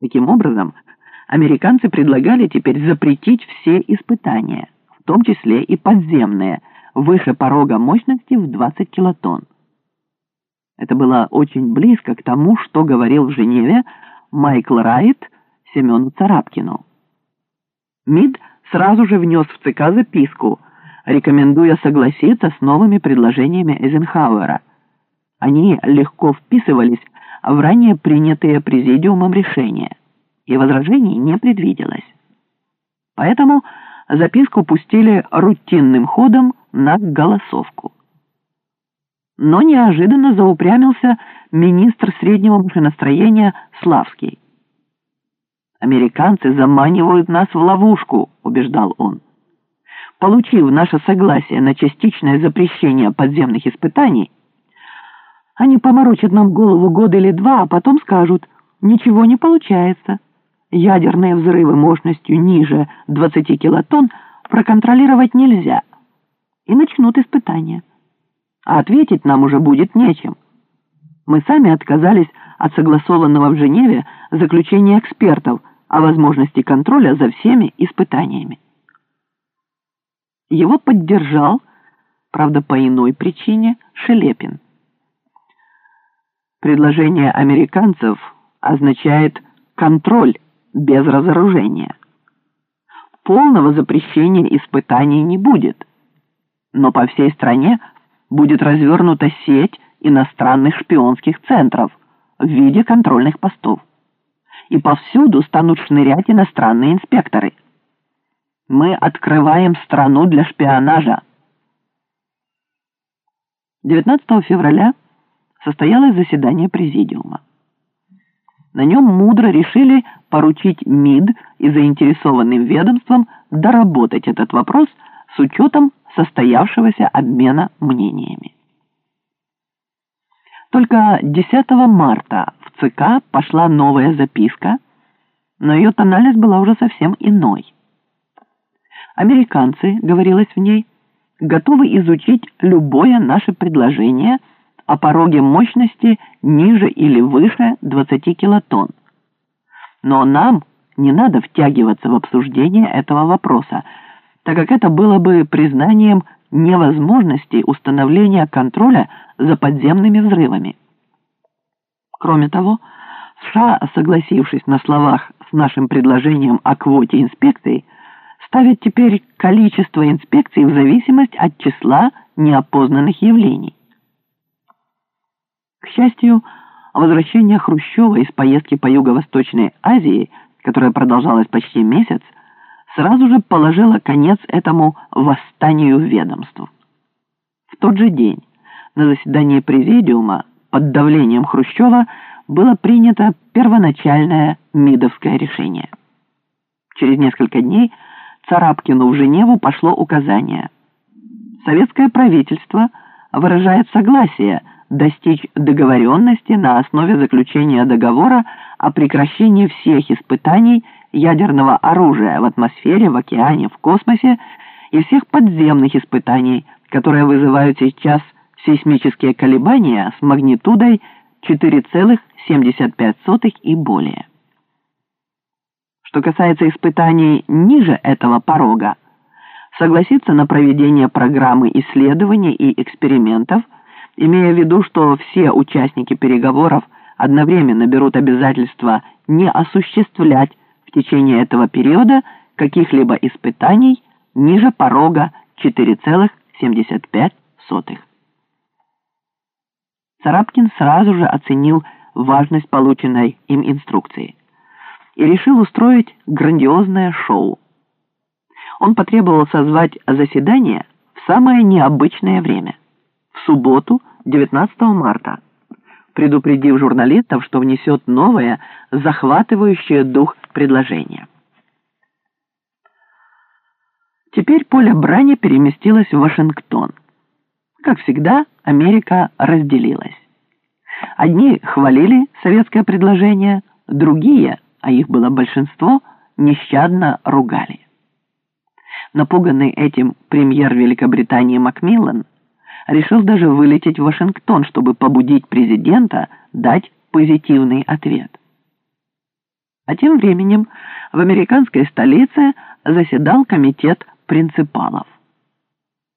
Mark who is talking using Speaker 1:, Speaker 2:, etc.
Speaker 1: Таким образом, американцы предлагали теперь запретить все испытания, в том числе и подземные, выше порога мощности в 20 килотонн. Это было очень близко к тому, что говорил в Женеве Майкл Райт Семену Царапкину. МИД сразу же внес в ЦК записку, рекомендуя согласиться с новыми предложениями Эйзенхауэра. Они легко вписывались в ранее принятые президиумом решения, и возражений не предвиделось. Поэтому записку пустили рутинным ходом на голосовку. Но неожиданно заупрямился министр среднего машиностроения Славский. «Американцы заманивают нас в ловушку», — убеждал он. Получив наше согласие на частичное запрещение подземных испытаний, они поморочат нам голову год или два, а потом скажут, ничего не получается. Ядерные взрывы мощностью ниже 20 килотонн проконтролировать нельзя. И начнут испытания. А ответить нам уже будет нечем. Мы сами отказались от согласованного в Женеве заключения экспертов о возможности контроля за всеми испытаниями. Его поддержал, правда по иной причине, Шелепин. Предложение американцев означает контроль без разоружения. Полного запрещения испытаний не будет, но по всей стране будет развернута сеть иностранных шпионских центров в виде контрольных постов. И повсюду станут шнырять иностранные инспекторы. Мы открываем страну для шпионажа. 19 февраля состоялось заседание президиума. На нем мудро решили поручить МИД и заинтересованным ведомствам доработать этот вопрос с учетом состоявшегося обмена мнениями. Только 10 марта в ЦК пошла новая записка, но ее тональность была уже совсем иной. Американцы, говорилось в ней, готовы изучить любое наше предложение о пороге мощности ниже или выше 20 килотонн. Но нам не надо втягиваться в обсуждение этого вопроса, так как это было бы признанием невозможности установления контроля за подземными взрывами. Кроме того, США, согласившись на словах с нашим предложением о квоте инспекций, ставят теперь количество инспекций в зависимость от числа неопознанных явлений. К счастью, возвращение Хрущева из поездки по Юго-Восточной Азии, которая продолжалась почти месяц, сразу же положила конец этому восстанию ведомств. В тот же день на заседании президиума под давлением Хрущева было принято первоначальное МИДовское решение. Через несколько дней Царапкину в Женеву пошло указание. Советское правительство выражает согласие достичь договоренности на основе заключения договора о прекращении всех испытаний ядерного оружия в атмосфере, в океане, в космосе и всех подземных испытаний, которые вызывают сейчас сейсмические колебания с магнитудой 4,75 и более. Что касается испытаний ниже этого порога, согласиться на проведение программы исследований и экспериментов – имея в виду, что все участники переговоров одновременно берут обязательство не осуществлять в течение этого периода каких-либо испытаний ниже порога 4,75. Царапкин сразу же оценил важность полученной им инструкции и решил устроить грандиозное шоу. Он потребовал созвать заседание в самое необычное время – в субботу 19 марта, предупредив журналистов, что внесет новое, захватывающее дух предложение. Теперь поле брани переместилось в Вашингтон. Как всегда, Америка разделилась. Одни хвалили советское предложение, другие, а их было большинство, нещадно ругали. Напуганный этим премьер Великобритании Макмиллан решил даже вылететь в Вашингтон, чтобы побудить президента дать позитивный ответ. А тем временем в американской столице заседал комитет принципалов.